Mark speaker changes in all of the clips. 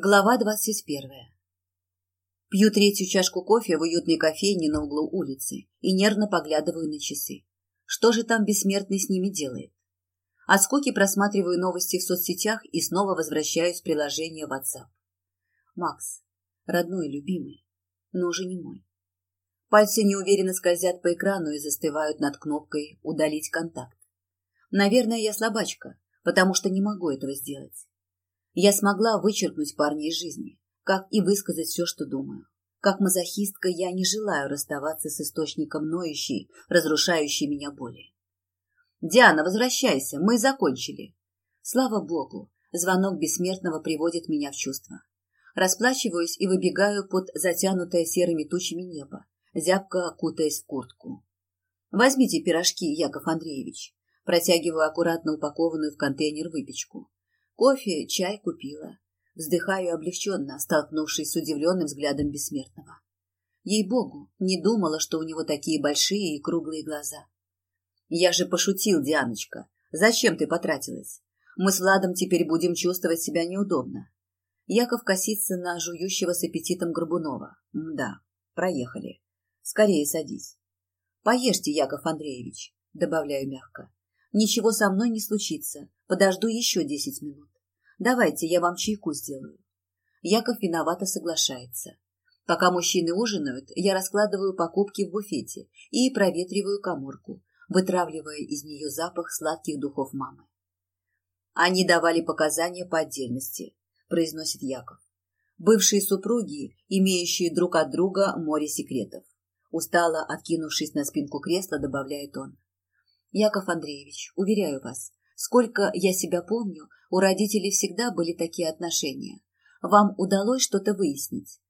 Speaker 1: Глава двадцать первая. Пью третью чашку кофе в уютной кофейне на углу улицы и нервно поглядываю на часы. Что же там бессмертный с ними делает? От скуки просматриваю новости в соцсетях и снова возвращаюсь в приложение WhatsApp. Макс, родной, любимый, но уже не мой. Пальцы неуверенно скользят по экрану и застывают над кнопкой «Удалить контакт». Наверное, я слабачка, потому что не могу этого сделать. Я смогла вычеркнуть парня из жизни, как и высказать все, что думаю. Как мазохистка я не желаю расставаться с источником ноющей, разрушающей меня боли. «Диана, возвращайся, мы закончили». Слава богу, звонок бессмертного приводит меня в чувство. Расплачиваюсь и выбегаю под затянутое серыми тучами небо, зябко кутаясь в куртку. «Возьмите пирожки, Яков Андреевич». Протягиваю аккуратно упакованную в контейнер выпечку. Кофе, чай купила. Вздыхаю облегченно, столкнувшись с удивленным взглядом бессмертного. Ей-богу, не думала, что у него такие большие и круглые глаза. Я же пошутил, Дианочка. Зачем ты потратилась? Мы с Владом теперь будем чувствовать себя неудобно. Яков косится на жующего с аппетитом Горбунова. Да, проехали. Скорее садись. Поешьте, Яков Андреевич, добавляю мягко. Ничего со мной не случится. Подожду еще десять минут. Давайте я вам чайку сделаю. Яков виновато соглашается. Пока мужчины ужинают, я раскладываю покупки в буфете и проветриваю коморку, вытравливая из нее запах сладких духов мамы. Они давали показания по отдельности, произносит Яков. Бывшие супруги, имеющие друг от друга море секретов. Устало откинувшись на спинку кресла, добавляет он. Яков Андреевич, уверяю вас, сколько я себя помню, у родителей всегда были такие отношения. Вам удалось что-то выяснить?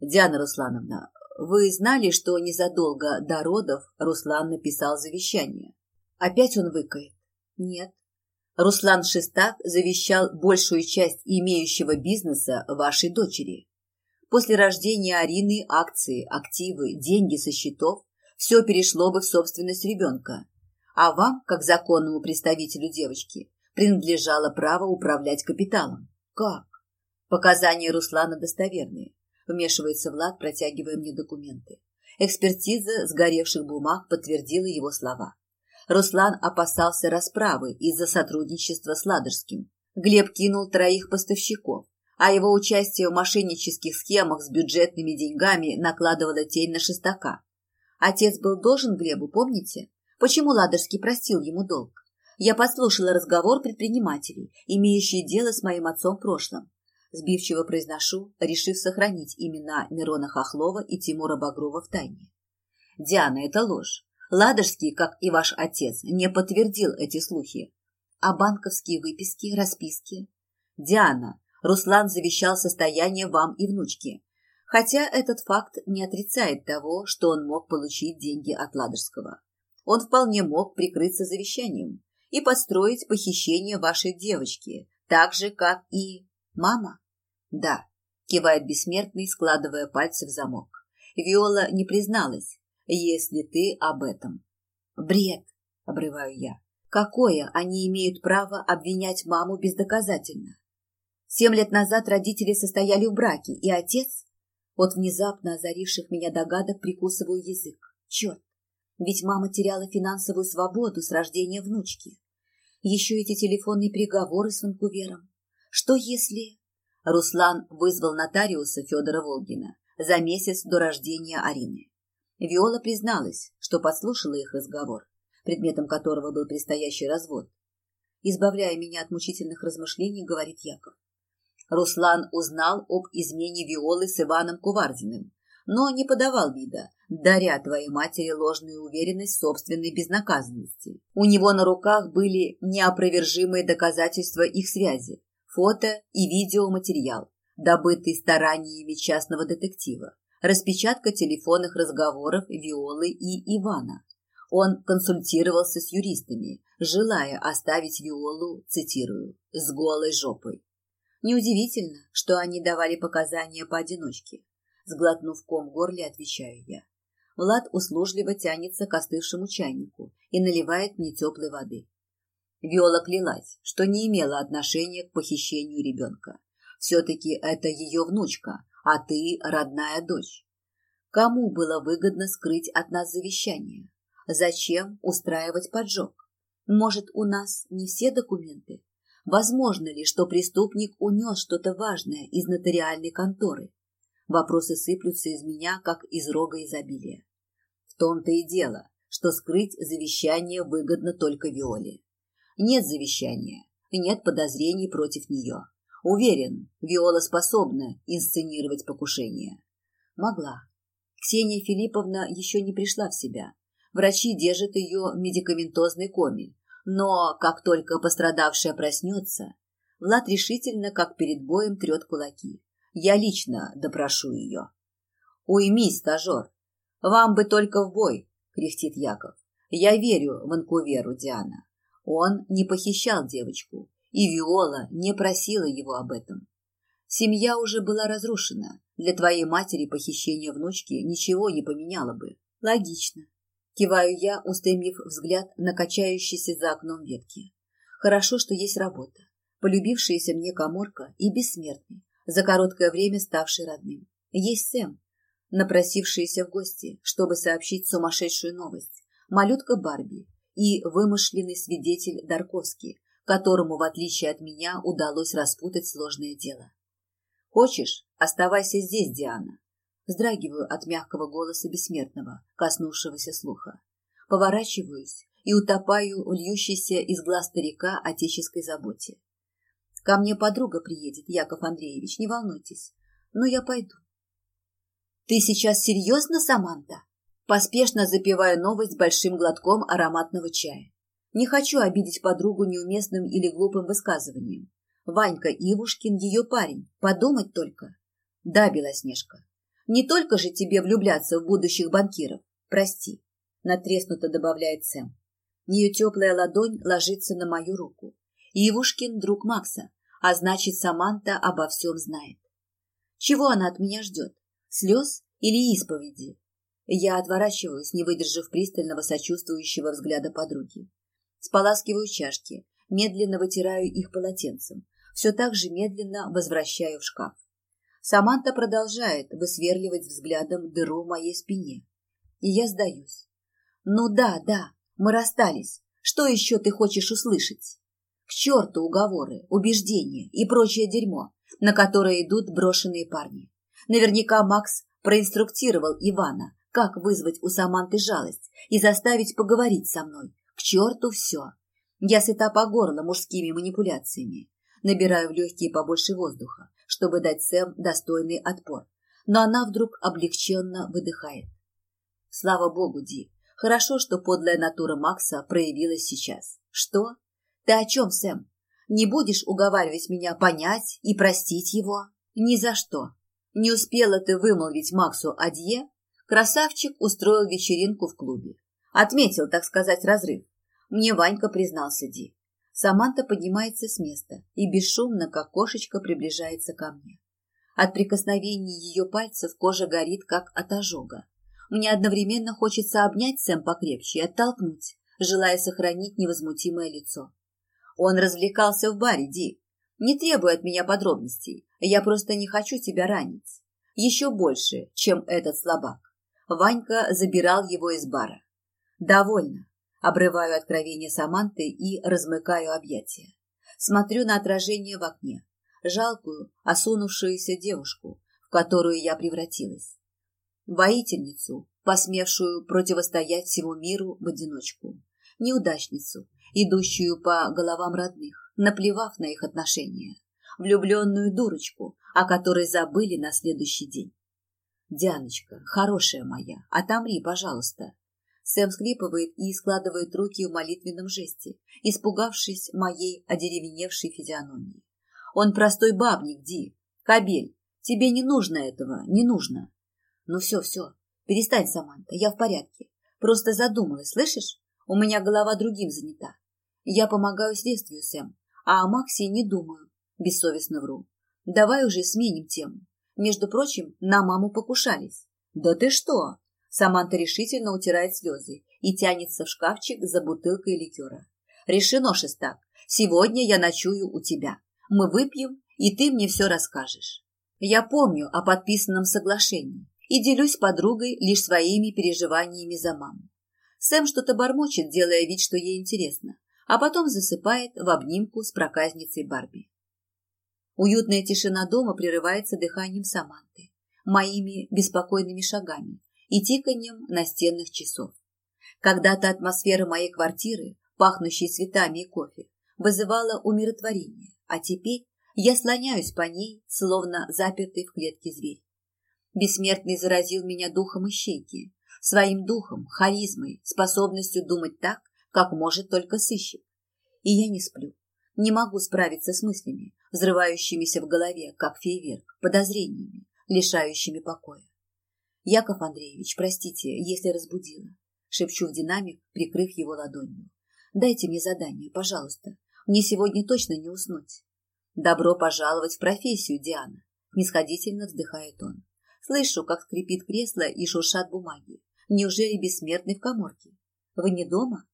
Speaker 1: Диана Руслановна, вы знали, что незадолго до родов Руслан написал завещание? Опять он выкает? Нет. Руслан Шестак завещал большую часть имеющего бизнеса вашей дочери. После рождения Арины акции, активы, деньги со счетов все перешло бы в собственность ребенка а вам, как законному представителю девочки, принадлежало право управлять капиталом. Как? Показания Руслана достоверные. Вмешивается Влад, протягивая мне документы. Экспертиза сгоревших бумаг подтвердила его слова. Руслан опасался расправы из-за сотрудничества с Ладожским. Глеб кинул троих поставщиков, а его участие в мошеннических схемах с бюджетными деньгами накладывало тень на шестака. Отец был должен Глебу, помните? Почему Ладожский простил ему долг? Я послушала разговор предпринимателей, имеющие дело с моим отцом в прошлом. Сбивчиво произношу, решив сохранить имена Мирона Хохлова и Тимура Багрова в тайне. Диана, это ложь. Ладожский, как и ваш отец, не подтвердил эти слухи. А банковские выписки, расписки? Диана, Руслан завещал состояние вам и внучке. Хотя этот факт не отрицает того, что он мог получить деньги от Ладожского он вполне мог прикрыться завещанием и построить похищение вашей девочки, так же, как и... Мама? Да, кивает бессмертный, складывая пальцы в замок. Виола не призналась, если ты об этом. Бред, обрываю я. Какое они имеют право обвинять маму бездоказательно? Семь лет назад родители состояли в браке, и отец... От внезапно озаривших меня догадок прикусываю язык. Черт, ведь мама теряла финансовую свободу с рождения внучки. Еще эти телефонные переговоры с Ванкувером. Что если... Руслан вызвал нотариуса Федора Волгина за месяц до рождения Арины. Виола призналась, что подслушала их разговор, предметом которого был предстоящий развод. Избавляя меня от мучительных размышлений, говорит Яков. Руслан узнал об измене Виолы с Иваном Кувардиным, но не подавал вида, даря твоей матери ложную уверенность в собственной безнаказанности. У него на руках были неопровержимые доказательства их связи, фото и видеоматериал, добытый стараниями частного детектива, распечатка телефонных разговоров Виолы и Ивана. Он консультировался с юристами, желая оставить Виолу, цитирую, «с голой жопой». Неудивительно, что они давали показания поодиночке. Сглотнув ком в горле, отвечаю я. Влад услужливо тянется к остывшему чайнику и наливает мне теплой воды. Виола клялась, что не имела отношения к похищению ребенка. Все-таки это ее внучка, а ты родная дочь. Кому было выгодно скрыть от нас завещание? Зачем устраивать поджог? Может, у нас не все документы? Возможно ли, что преступник унес что-то важное из нотариальной конторы? Вопросы сыплются из меня, как из рога изобилия. Том-то и дело, что скрыть завещание выгодно только Виоле. Нет завещания, нет подозрений против нее. Уверен, Виола способна инсценировать покушение. Могла. Ксения Филипповна еще не пришла в себя. Врачи держат ее в медикаментозной коме. Но как только пострадавшая проснется, Влад решительно, как перед боем, трет кулаки. Я лично допрошу ее. «Уймись, стажер! Вам бы только в бой!» — кряхтит Яков. «Я верю Ванкуверу, Диана. Он не похищал девочку, и Виола не просила его об этом. Семья уже была разрушена. Для твоей матери похищение внучки ничего не поменяло бы. Логично. Киваю я, устремив взгляд на качающиеся за окном ветки. Хорошо, что есть работа. Полюбившаяся мне коморка и бессмертный, за короткое время ставший родным. Есть Сэм, напросившаяся в гости, чтобы сообщить сумасшедшую новость. Малютка Барби и вымышленный свидетель Дарковский, которому, в отличие от меня, удалось распутать сложное дело. «Хочешь, оставайся здесь, Диана». Вздрагиваю от мягкого голоса бессмертного, коснувшегося слуха. Поворачиваюсь и утопаю в льющейся из глаз старика отеческой заботе. Ко мне подруга приедет, Яков Андреевич, не волнуйтесь. Но я пойду. Ты сейчас серьезно, Саманта? Поспешно запиваю новость большим глотком ароматного чая. Не хочу обидеть подругу неуместным или глупым высказыванием. Ванька Ивушкин ее парень. Подумать только. Да, Белоснежка. Не только же тебе влюбляться в будущих банкиров. Прости. Натреснуто добавляет Сэм. Ее теплая ладонь ложится на мою руку. Ивушкин друг Макса, а значит, Саманта обо всем знает. Чего она от меня ждет? Слез или исповеди? Я отворачиваюсь, не выдержав пристального сочувствующего взгляда подруги. Споласкиваю чашки, медленно вытираю их полотенцем, все так же медленно возвращаю в шкаф. Саманта продолжает высверливать взглядом дыру в моей спине. И я сдаюсь. Ну да, да, мы расстались. Что еще ты хочешь услышать? К черту уговоры, убеждения и прочее дерьмо, на которое идут брошенные парни. Наверняка Макс проинструктировал Ивана, как вызвать у Саманты жалость и заставить поговорить со мной, к черту все. Я сыта по горло мужскими манипуляциями. Набираю в легкие побольше воздуха, чтобы дать Сэм достойный отпор. Но она вдруг облегченно выдыхает. Слава богу, Ди. Хорошо, что подлая натура Макса проявилась сейчас. Что? Ты о чем, Сэм? Не будешь уговаривать меня понять и простить его? Ни за что. Не успела ты вымолвить Максу адье? Красавчик устроил вечеринку в клубе. Отметил, так сказать, разрыв. Мне Ванька признался Ди. Саманта поднимается с места и бесшумно, как кошечка, приближается ко мне. От прикосновений ее пальцев кожа горит, как от ожога. Мне одновременно хочется обнять Сэм покрепче и оттолкнуть, желая сохранить невозмутимое лицо. Он развлекался в баре, Ди. Не требуй от меня подробностей. Я просто не хочу тебя ранить. Еще больше, чем этот слабак. Ванька забирал его из бара. Довольно. Обрываю откровение Саманты и размыкаю объятия. Смотрю на отражение в окне. Жалкую, осунувшуюся девушку, в которую я превратилась. Воительницу, посмевшую противостоять всему миру в одиночку. Неудачницу, идущую по головам родных, наплевав на их отношения. Влюбленную дурочку, о которой забыли на следующий день. Дианочка, хорошая моя, отомри, пожалуйста, Сэм скрипывает и складывает руки в молитвенном жесте, испугавшись моей одеревеневшей физиономии. Он простой бабник, Ди. Кабель, тебе не нужно этого, не нужно. Ну все, все, перестань, Саманта, я в порядке. Просто задумалась, слышишь? У меня голова другим занята. Я помогаю следствию, Сэм, а о Максе не думаю. Бессовестно вру. Давай уже сменим тему. Между прочим, на маму покушались. Да ты что? Саманта решительно утирает слезы и тянется в шкафчик за бутылкой ликера. «Решено, Шестак. Сегодня я ночую у тебя. Мы выпьем и ты мне все расскажешь. Я помню о подписанном соглашении и делюсь с подругой лишь своими переживаниями за маму. Сэм что-то бормочет, делая вид, что ей интересно, а потом засыпает в обнимку с проказницей Барби. Уютная тишина дома прерывается дыханием Саманты, моими беспокойными шагами и тиканьем настенных часов. Когда-то атмосфера моей квартиры, пахнущей цветами и кофе, вызывала умиротворение, а теперь я слоняюсь по ней, словно запертый в клетке зверь. Бессмертный заразил меня духом ищейки, своим духом, харизмой, способностью думать так, как может только сыщик. И я не сплю, не могу справиться с мыслями, взрывающимися в голове, как фейерверк, подозрениями, лишающими покоя. Яков Андреевич, простите, если разбудила. Шепчу в динамик, прикрыв его ладонью. Дайте мне задание, пожалуйста. Мне сегодня точно не уснуть. Добро пожаловать в профессию, Диана. Нисходительно вздыхает он. Слышу, как скрипит кресло и шуршат бумаги. Неужели бессмертный в коморке? Вы не дома?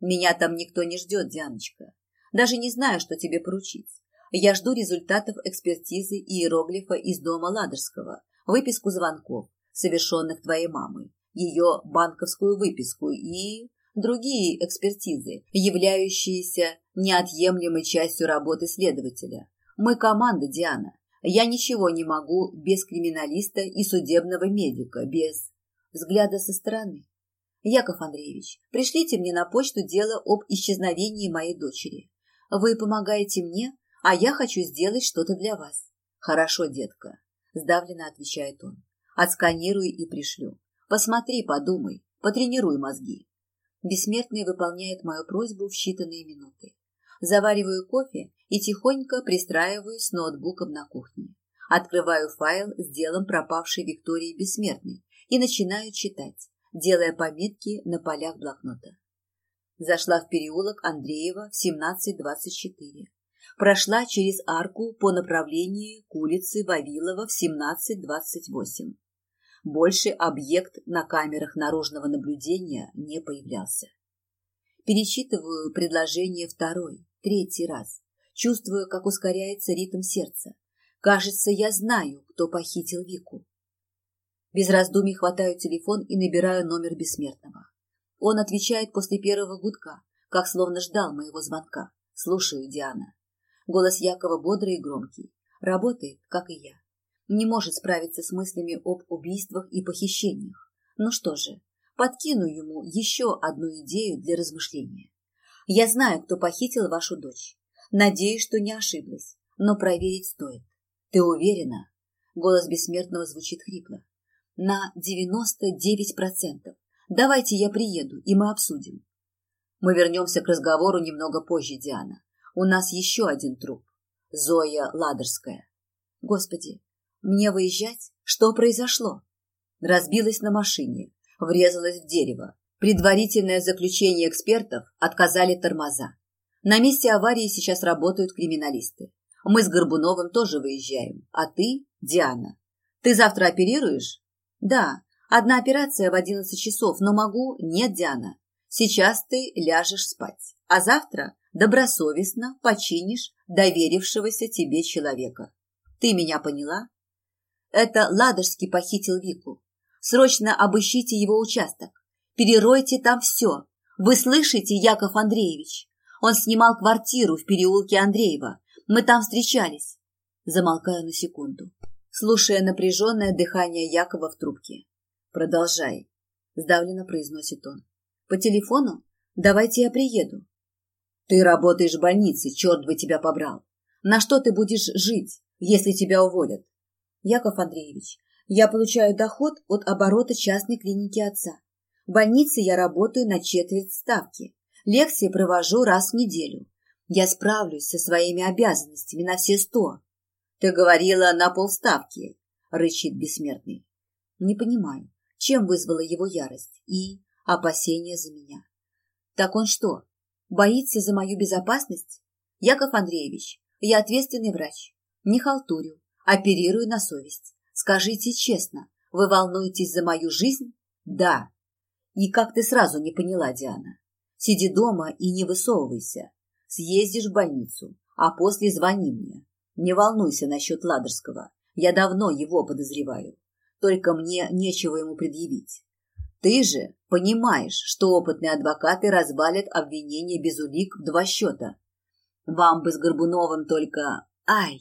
Speaker 1: Меня там никто не ждет, Дианочка. Даже не знаю, что тебе поручить. Я жду результатов экспертизы иероглифа из дома Ладожского, выписку звонков, совершенных твоей мамой, ее банковскую выписку и другие экспертизы, являющиеся неотъемлемой частью работы следователя. Мы команда, Диана. Я ничего не могу без криминалиста и судебного медика, без взгляда со стороны. Яков Андреевич, пришлите мне на почту дело об исчезновении моей дочери. Вы помогаете мне, а я хочу сделать что-то для вас. Хорошо, детка, сдавленно отвечает он. Отсканирую и пришлю. Посмотри, подумай, потренируй мозги. Бессмертный выполняет мою просьбу в считанные минуты. Завариваю кофе и тихонько пристраиваюсь с ноутбуком на кухне. Открываю файл с делом пропавшей Виктории Бессмертной и начинаю читать, делая пометки на полях блокнота. Зашла в переулок Андреева в 17.24. Прошла через арку по направлению к улице Вавилова в 17.28. Больше объект на камерах наружного наблюдения не появлялся. Перечитываю предложение второй, третий раз. Чувствую, как ускоряется ритм сердца. Кажется, я знаю, кто похитил Вику. Без раздумий хватаю телефон и набираю номер бессмертного. Он отвечает после первого гудка, как словно ждал моего звонка. Слушаю, Диана. Голос Якова бодрый и громкий. Работает, как и я не может справиться с мыслями об убийствах и похищениях. Ну что же, подкину ему еще одну идею для размышления. Я знаю, кто похитил вашу дочь. Надеюсь, что не ошиблась, но проверить стоит. Ты уверена? Голос бессмертного звучит хрипло. На 99%. Давайте я приеду, и мы обсудим. Мы вернемся к разговору немного позже, Диана. У нас еще один труп. Зоя Ладожская. Господи, мне выезжать? Что произошло? Разбилась на машине, врезалась в дерево. Предварительное заключение экспертов отказали тормоза. На месте аварии сейчас работают криминалисты. Мы с Горбуновым тоже выезжаем. А ты, Диана, ты завтра оперируешь? Да, одна операция в одиннадцать часов, но могу... Нет, Диана, сейчас ты ляжешь спать, а завтра добросовестно починишь доверившегося тебе человека. Ты меня поняла? Это Ладожский похитил Вику. Срочно обыщите его участок. Переройте там все. Вы слышите, Яков Андреевич? Он снимал квартиру в переулке Андреева. Мы там встречались. Замолкаю на секунду, слушая напряженное дыхание Якова в трубке. Продолжай. Сдавленно произносит он. По телефону? Давайте я приеду. Ты работаешь в больнице, черт бы тебя побрал. На что ты будешь жить, если тебя уволят? Яков Андреевич, я получаю доход от оборота частной клиники отца. В больнице я работаю на четверть ставки. Лекции провожу раз в неделю. Я справлюсь со своими обязанностями на все сто. Ты говорила на полставки, рычит бессмертный. Не понимаю, чем вызвала его ярость и опасения за меня. Так он что, боится за мою безопасность? Яков Андреевич, я ответственный врач. Не халтурю, Оперирую на совесть. Скажите честно, вы волнуетесь за мою жизнь? Да. И как ты сразу не поняла, Диана? Сиди дома и не высовывайся. Съездишь в больницу, а после звони мне. Не волнуйся насчет Ладожского. Я давно его подозреваю. Только мне нечего ему предъявить. Ты же понимаешь, что опытные адвокаты развалят обвинение без улик в два счета. Вам бы с Горбуновым только... Ай!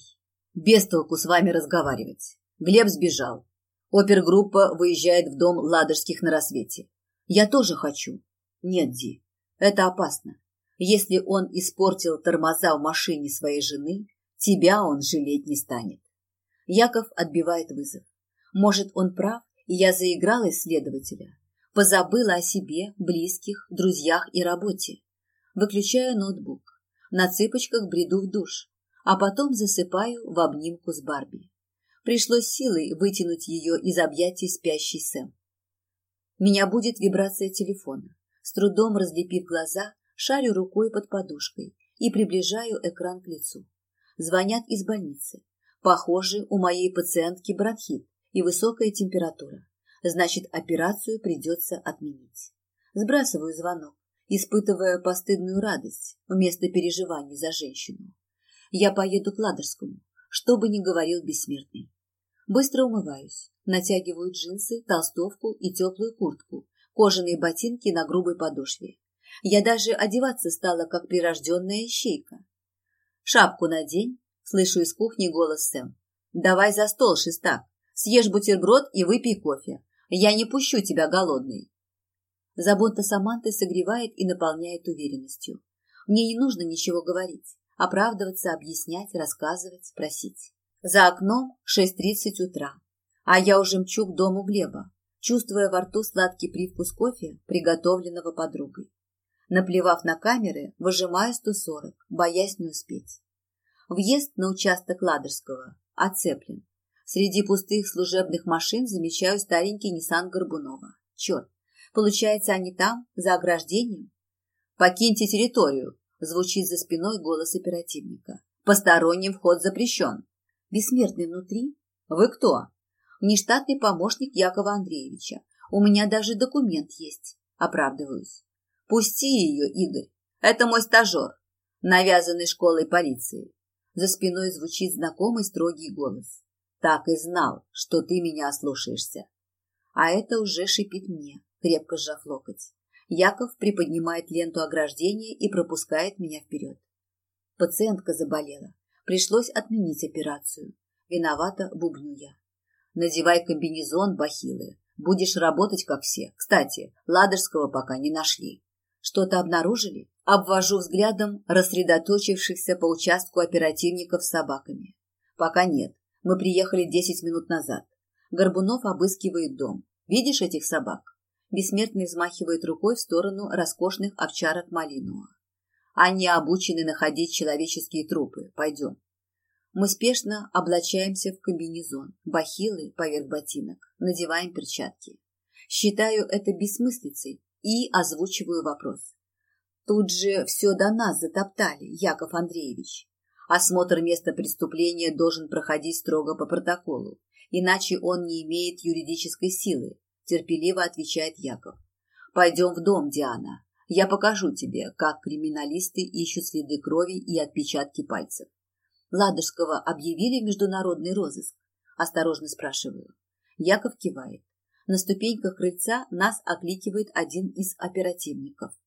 Speaker 1: Без толку с вами разговаривать. Глеб сбежал. Опергруппа выезжает в дом Ладожских на рассвете. Я тоже хочу. Нет, Ди, это опасно. Если он испортил тормоза в машине своей жены, тебя он жалеть не станет. Яков отбивает вызов. Может, он прав, и я заиграла исследователя. Позабыла о себе, близких, друзьях и работе. Выключаю ноутбук. На цыпочках бреду в душ, а потом засыпаю в обнимку с Барби. Пришлось силой вытянуть ее из объятий спящей Сэм. Меня будет вибрация телефона. С трудом разлепив глаза, шарю рукой под подушкой и приближаю экран к лицу. Звонят из больницы. Похоже, у моей пациентки бронхит и высокая температура. Значит, операцию придется отменить. Сбрасываю звонок, испытывая постыдную радость вместо переживаний за женщину. Я поеду к Ладожскому, что бы ни говорил бессмертный. Быстро умываюсь, натягиваю джинсы, толстовку и теплую куртку, кожаные ботинки на грубой подошве. Я даже одеваться стала, как прирожденная ищейка. «Шапку надень», — слышу из кухни голос Сэм. «Давай за стол, шестак, съешь бутерброд и выпей кофе. Я не пущу тебя голодный». Забота Саманты согревает и наполняет уверенностью. Мне не нужно ничего говорить, оправдываться, объяснять, рассказывать, просить. За окном 6.30 утра, а я уже мчу к дому Глеба, чувствуя во рту сладкий привкус кофе, приготовленного подругой. Наплевав на камеры, выжимаю 140, боясь не успеть. Въезд на участок Ладожского оцеплен. Среди пустых служебных машин замечаю старенький Ниссан Горбунова. Черт, получается, они там, за ограждением? «Покиньте территорию», – звучит за спиной голос оперативника. «Посторонним вход запрещен». «Бессмертный внутри? Вы кто?» «Нештатный помощник Якова Андреевича. У меня даже документ есть». Оправдываюсь. Пусти ее, Игорь. Это мой стажер, навязанный школой полиции. За спиной звучит знакомый строгий голос. Так и знал, что ты меня ослушаешься. А это уже шипит мне, крепко сжав локоть. Яков приподнимает ленту ограждения и пропускает меня вперед. Пациентка заболела. Пришлось отменить операцию. Виновата бубню я. Надевай комбинезон, бахилы. Будешь работать, как все. Кстати, Ладожского пока не нашли. Что-то обнаружили? Обвожу взглядом рассредоточившихся по участку оперативников с собаками. Пока нет. Мы приехали десять минут назад. Горбунов обыскивает дом. Видишь этих собак? Бессмертный взмахивает рукой в сторону роскошных овчарок Малинуа. Они обучены находить человеческие трупы. Пойдем. Мы спешно облачаемся в комбинезон, бахилы поверх ботинок, надеваем перчатки. Считаю это бессмыслицей, и озвучиваю вопрос. Тут же все до нас затоптали, Яков Андреевич. Осмотр места преступления должен проходить строго по протоколу, иначе он не имеет юридической силы, терпеливо отвечает Яков. Пойдем в дом, Диана. Я покажу тебе, как криминалисты ищут следы крови и отпечатки пальцев. Ладожского объявили международный розыск? Осторожно спрашиваю. Яков кивает. На ступеньках крыльца нас окликивает один из оперативников.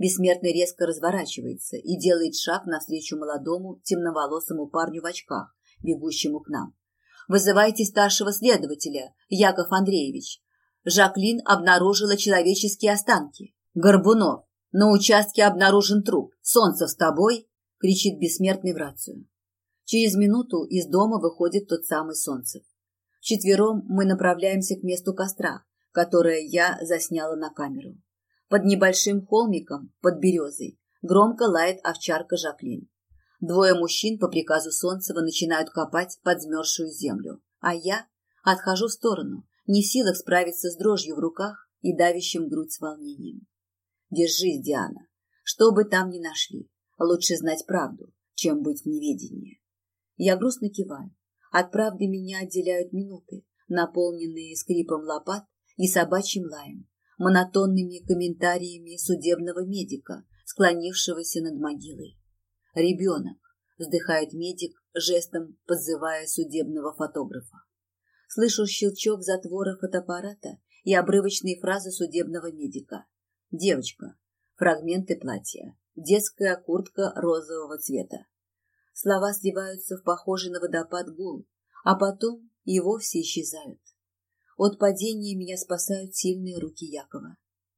Speaker 1: Бессмертный резко разворачивается и делает шаг навстречу молодому темноволосому парню в очках, бегущему к нам. «Вызывайте старшего следователя, Яков Андреевич. Жаклин обнаружила человеческие останки. Горбунов, на участке обнаружен труп. Солнце с тобой?» – кричит бессмертный в рацию. Через минуту из дома выходит тот самый Солнцев. Вчетвером мы направляемся к месту костра, которое я засняла на камеру. Под небольшим холмиком, под березой, громко лает овчарка Жаклин. Двое мужчин по приказу Солнцева начинают копать подзмерзшую землю, а я отхожу в сторону, не в силах справиться с дрожью в руках и давящим грудь с волнением. Держись, Диана. Что бы там ни нашли, лучше знать правду, чем быть в неведении. Я грустно киваю. От правды меня отделяют минуты, наполненные скрипом лопат и собачьим лаем, монотонными комментариями судебного медика, склонившегося над могилой. «Ребенок», — вздыхает медик жестом подзывая судебного фотографа. Слышу щелчок затвора фотоаппарата и обрывочные фразы судебного медика. Девочка. Фрагменты платья. Детская куртка розового цвета. Слова сливаются в похожий на водопад гул, а потом и вовсе исчезают. От падения меня спасают сильные руки Якова.